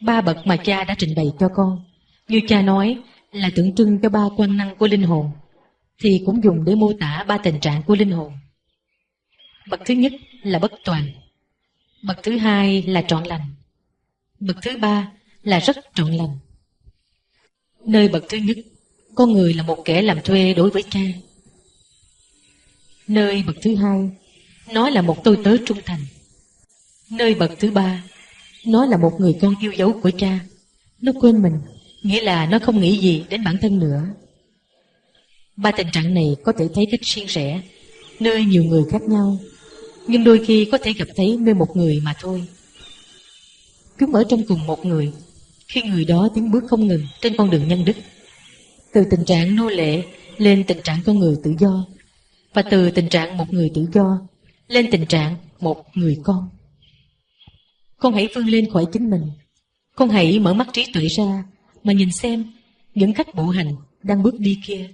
Ba bậc mà cha đã trình bày cho con, như cha nói là tượng trưng cho ba quan năng của linh hồn, thì cũng dùng để mô tả ba tình trạng của linh hồn. Bậc thứ nhất là bất toàn, bậc thứ hai là trọn lành, bậc thứ ba là rất trọn lành. Nơi bậc thứ nhất, con người là một kẻ làm thuê đối với cha. Nơi bậc thứ hai, nó là một tôi tớ trung thành. Nơi bậc thứ ba, nó là một người con yêu dấu của cha. Nó quên mình, nghĩa là nó không nghĩ gì đến bản thân nữa. Ba tình trạng này có thể thấy cách riêng rẽ, nơi nhiều người khác nhau, nhưng đôi khi có thể gặp thấy nơi một người mà thôi. Chúng ở trong cùng một người, khi người đó tiến bước không ngừng trên con đường nhân đức. Từ tình trạng nô lệ lên tình trạng con người tự do, và từ tình trạng một người tự do lên tình trạng một người con. Con hãy vươn lên khỏi chính mình. Con hãy mở mắt trí tuệ ra, mà nhìn xem những khách bộ hành đang bước đi kia.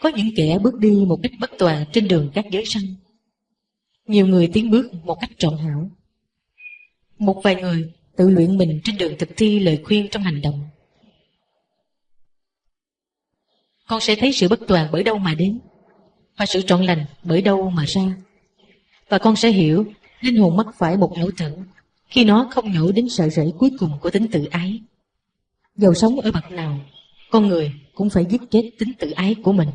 Có những kẻ bước đi một cách bất toàn trên đường các giới sanh. Nhiều người tiến bước một cách trọn hảo. Một vài người tự luyện mình trên đường thực thi lời khuyên trong hành động. Con sẽ thấy sự bất toàn bởi đâu mà đến, và sự trọn lành bởi đâu mà ra. Và con sẽ hiểu linh hồn mắc phải một ảo tưởng khi nó không nhổ đến sợi rễ cuối cùng của tính tự ái. Dầu sống ở bậc nào, con người cũng phải giết chết tính tự ái của mình.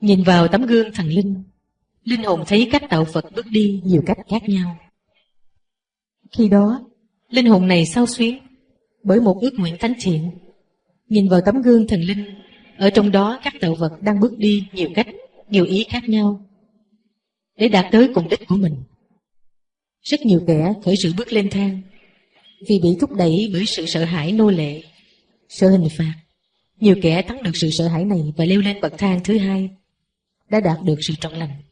Nhìn vào tấm gương thần linh, linh hồn thấy cách tạo Phật bước đi nhiều cách khác nhau. Khi đó, linh hồn này sao xuyến bởi một ước nguyện thánh thiện. Nhìn vào tấm gương thần linh, ở trong đó các tạo vật đang bước đi nhiều cách, nhiều ý khác nhau để đạt tới cùng đích của mình. Rất nhiều kẻ khởi sự bước lên thang vì bị thúc đẩy bởi sự sợ hãi nô lệ, sợ hình phạt. Nhiều kẻ thắng được sự sợ hãi này và leo lên bậc thang thứ hai, đã đạt được sự trọn lành.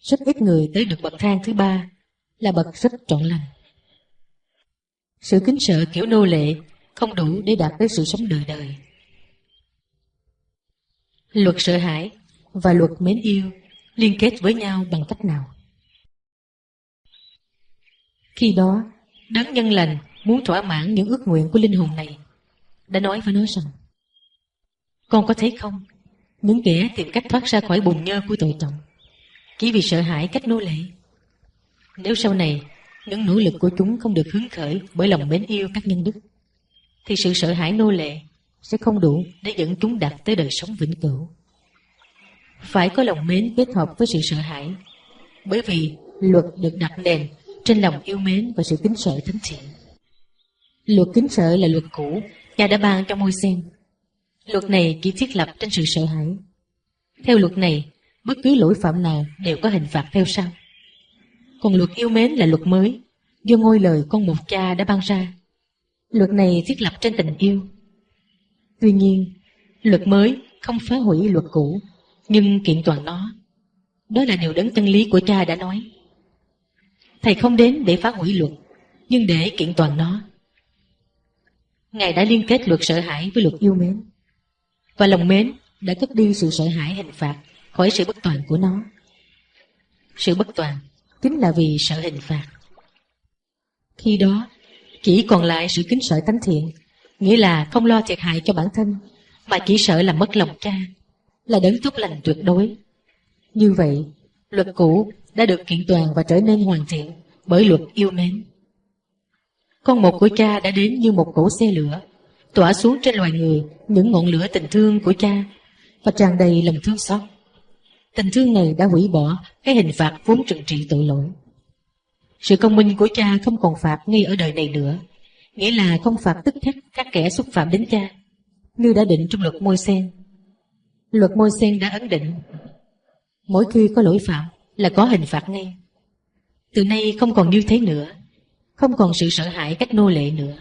Rất ít người tới được bậc thang thứ ba là bậc rất trọn lành. Sự kính sợ kiểu nô lệ không đủ để đạt tới sự sống đời đời. Luật sợ hãi và luật mến yêu liên kết với nhau bằng cách nào? Khi đó, đấng nhân lành muốn thỏa mãn những ước nguyện của linh hồn này, đã nói với nó rằng, con có thấy không, những kẻ tìm cách thoát ra khỏi bùn nhơ của tội trọng, chỉ vì sợ hãi cách nô lệ. Nếu sau này, những nỗ lực của chúng không được hứng khởi bởi lòng mến yêu các nhân đức, thì sự sợ hãi nô lệ sẽ không đủ để dẫn chúng đạt tới đời sống vĩnh cửu. Phải có lòng mến kết hợp với sự sợ hãi, bởi vì luật được đặt nền trên lòng yêu mến và sự kính sợ thánh thiện. Luật kính sợ là luật cũ, cha đã ban cho môi sen. Luật này chỉ thiết lập trên sự sợ hãi. Theo luật này, bất cứ lỗi phạm nào đều có hình phạt theo sau. Còn luật yêu mến là luật mới, do ngôi lời con một cha đã ban ra. Luật này thiết lập trên tình yêu. Tuy nhiên, luật mới không phá hủy luật cũ, nhưng kiện toàn nó. Đó là điều đấng chân lý của cha đã nói. Thầy không đến để phá hủy luật, nhưng để kiện toàn nó. Ngài đã liên kết luật sợ hãi với luật yêu mến. Và lòng mến đã cất đi sự sợ hãi hình phạt khỏi sự bất toàn của nó. Sự bất toàn chính là vì sợ hình phạt. Khi đó, chỉ còn lại sự kính sợ tánh thiện, nghĩa là không lo thiệt hại cho bản thân, mà chỉ sợ làm mất lòng cha, là đấng tốt lành tuyệt đối. Như vậy, luật cũ đã được kiện toàn và trở nên hoàn thiện bởi luật yêu mến. Con một của cha đã đến như một cỗ xe lửa, tỏa xuống trên loài người những ngọn lửa tình thương của cha và tràn đầy lòng thương xót. Tình thương này đã hủy bỏ cái hình phạt vốn trừng trị tội lỗi. Sự công minh của cha không còn phạt ngay ở đời này nữa, nghĩa là không phạt tức khắc các kẻ xúc phạm đến cha, như đã định trong luật môi sen. Luật môi sen đã ấn định, mỗi khi có lỗi phạm là có hình phạt ngay. Từ nay không còn như thế nữa, không còn sự sợ hãi cách nô lệ nữa.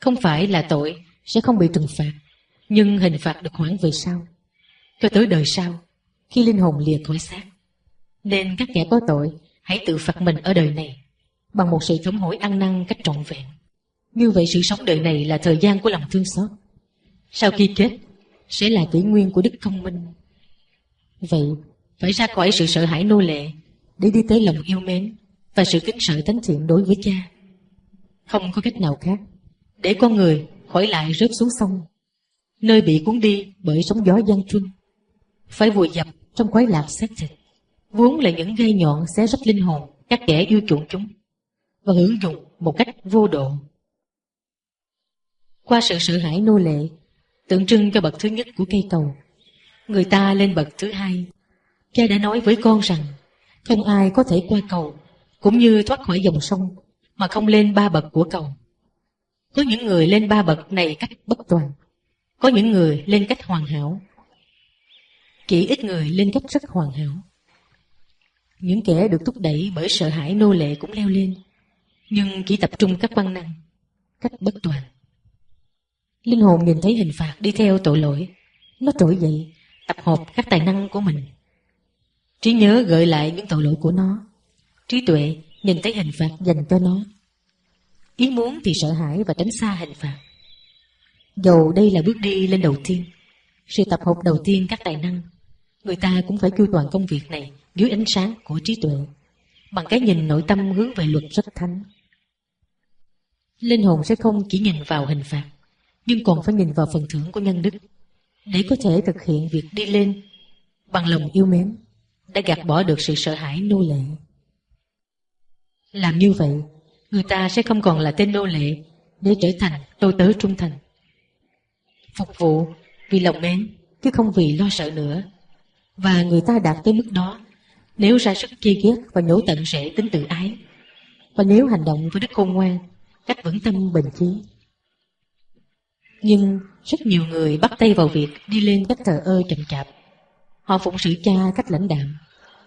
Không phải là tội sẽ không bị trừng phạt, nhưng hình phạt được hoãn về sau, cho tới đời sau, khi linh hồn lìa khỏi xác. Nên các kẻ có tội hãy tự phạt mình ở đời này bằng một sự thống hối ăn năn cách trọn vẹn. Như vậy sự sống đời này là thời gian của lòng thương xót. Sau khi chết, sẽ là kỷ nguyên của đức công minh. Vậy, phải ra khỏi sự sợ hãi nô lệ để đi tới lòng yêu mến, và sự kính sợ thánh thiện đối với cha. Không có cách nào khác để con người khỏi lại rớt xuống sông, nơi bị cuốn đi bởi sóng gió gian truân, phải vùi dập trong quái lạc xác thịt, vốn là những gai nhọn xé rách linh hồn các kẻ yêu chuộng chúng và hưởng dụng một cách vô độ. Qua sự sợ hãi nô lệ, tượng trưng cho bậc thứ nhất của cây cầu, người ta lên bậc thứ hai. Cha đã nói với con rằng không ai có thể qua cầu cũng như thoát khỏi dòng sông mà không lên ba bậc của cầu. Có những người lên ba bậc này cách bất toàn, có những người lên cách hoàn hảo. Chỉ ít người lên cách rất hoàn hảo. Những kẻ được thúc đẩy bởi sợ hãi nô lệ cũng leo lên, nhưng chỉ tập trung các văn năng, cách bất toàn. Linh hồn nhìn thấy hình phạt đi theo tội lỗi, nó trỗi dậy, tập hợp các tài năng của mình. Trí nhớ gợi lại những tội lỗi của nó. Trí tuệ nhìn thấy hình phạt dành cho nó. Ý muốn thì sợ hãi và tránh xa hình phạt. Dầu đây là bước đi lên đầu tiên, sự tập hợp đầu tiên các tài năng, người ta cũng phải chu toàn công việc này dưới ánh sáng của trí tuệ, bằng cái nhìn nội tâm hướng về luật rất thánh. Linh hồn sẽ không chỉ nhìn vào hình phạt, nhưng còn phải nhìn vào phần thưởng của nhân đức, để có thể thực hiện việc đi lên bằng lòng yêu mến, đã gạt bỏ được sự sợ hãi nô lệ. Làm như vậy, người ta sẽ không còn là tên nô lệ để trở thành tôi tớ trung thành. Phục vụ vì lòng mến, chứ không vì lo sợ nữa. Và người ta đạt tới mức đó nếu ra sức chi ghét và nhổ tận rễ tính tự ái và nếu hành động với đức khôn ngoan cách vững tâm bình chí nhưng rất nhiều người bắt tay vào việc đi lên cách thờ ơ chậm chạp họ phụng sự cha cách lãnh đạm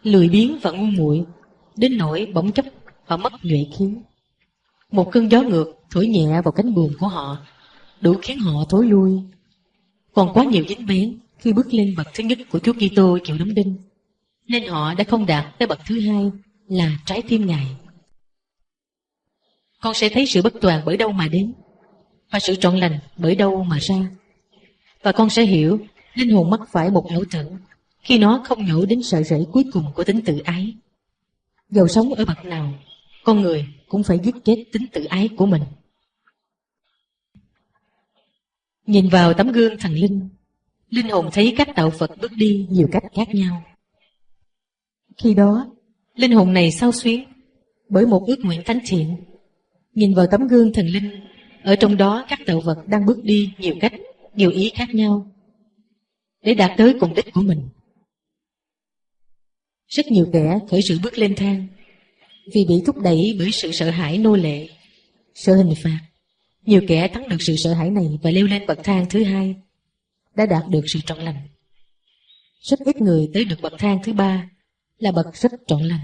lười biếng và ngu muội, đến nỗi bỗng chốc họ mất nhuệ khí một cơn gió ngược thổi nhẹ vào cánh buồm của họ, đủ khiến họ thối lui còn quá nhiều dính bén khi bước lên bậc thứ nhất của Chúa Kitô chịu đóng đinh, nên họ đã không đạt tới bậc thứ hai là trái tim Ngài. Con sẽ thấy sự bất toàn bởi đâu mà đến, và sự trọn lành bởi đâu mà ra. Và con sẽ hiểu linh hồn mắc phải một ảo tưởng khi nó không nhổ đến sợi rễ cuối cùng của tính tự ái. Dầu sống ở bậc nào, con người cũng phải giết chết tính tự ái của mình. Nhìn vào tấm gương thần linh, linh hồn thấy các tạo Phật bước đi nhiều cách khác nhau. Khi đó, linh hồn này sao xuyến bởi một ước nguyện thánh thiện. Nhìn vào tấm gương thần linh, ở trong đó các tạo vật đang bước đi nhiều cách, nhiều ý khác nhau để đạt tới cùng đích của mình. Rất nhiều kẻ khởi sự bước lên thang vì bị thúc đẩy bởi sự sợ hãi nô lệ, sợ hình phạt. Nhiều kẻ thắng được sự sợ hãi này và leo lên bậc thang thứ hai, đã đạt được sự trọn lành. Rất ít người tới được bậc thang thứ ba là bậc rất trọn lành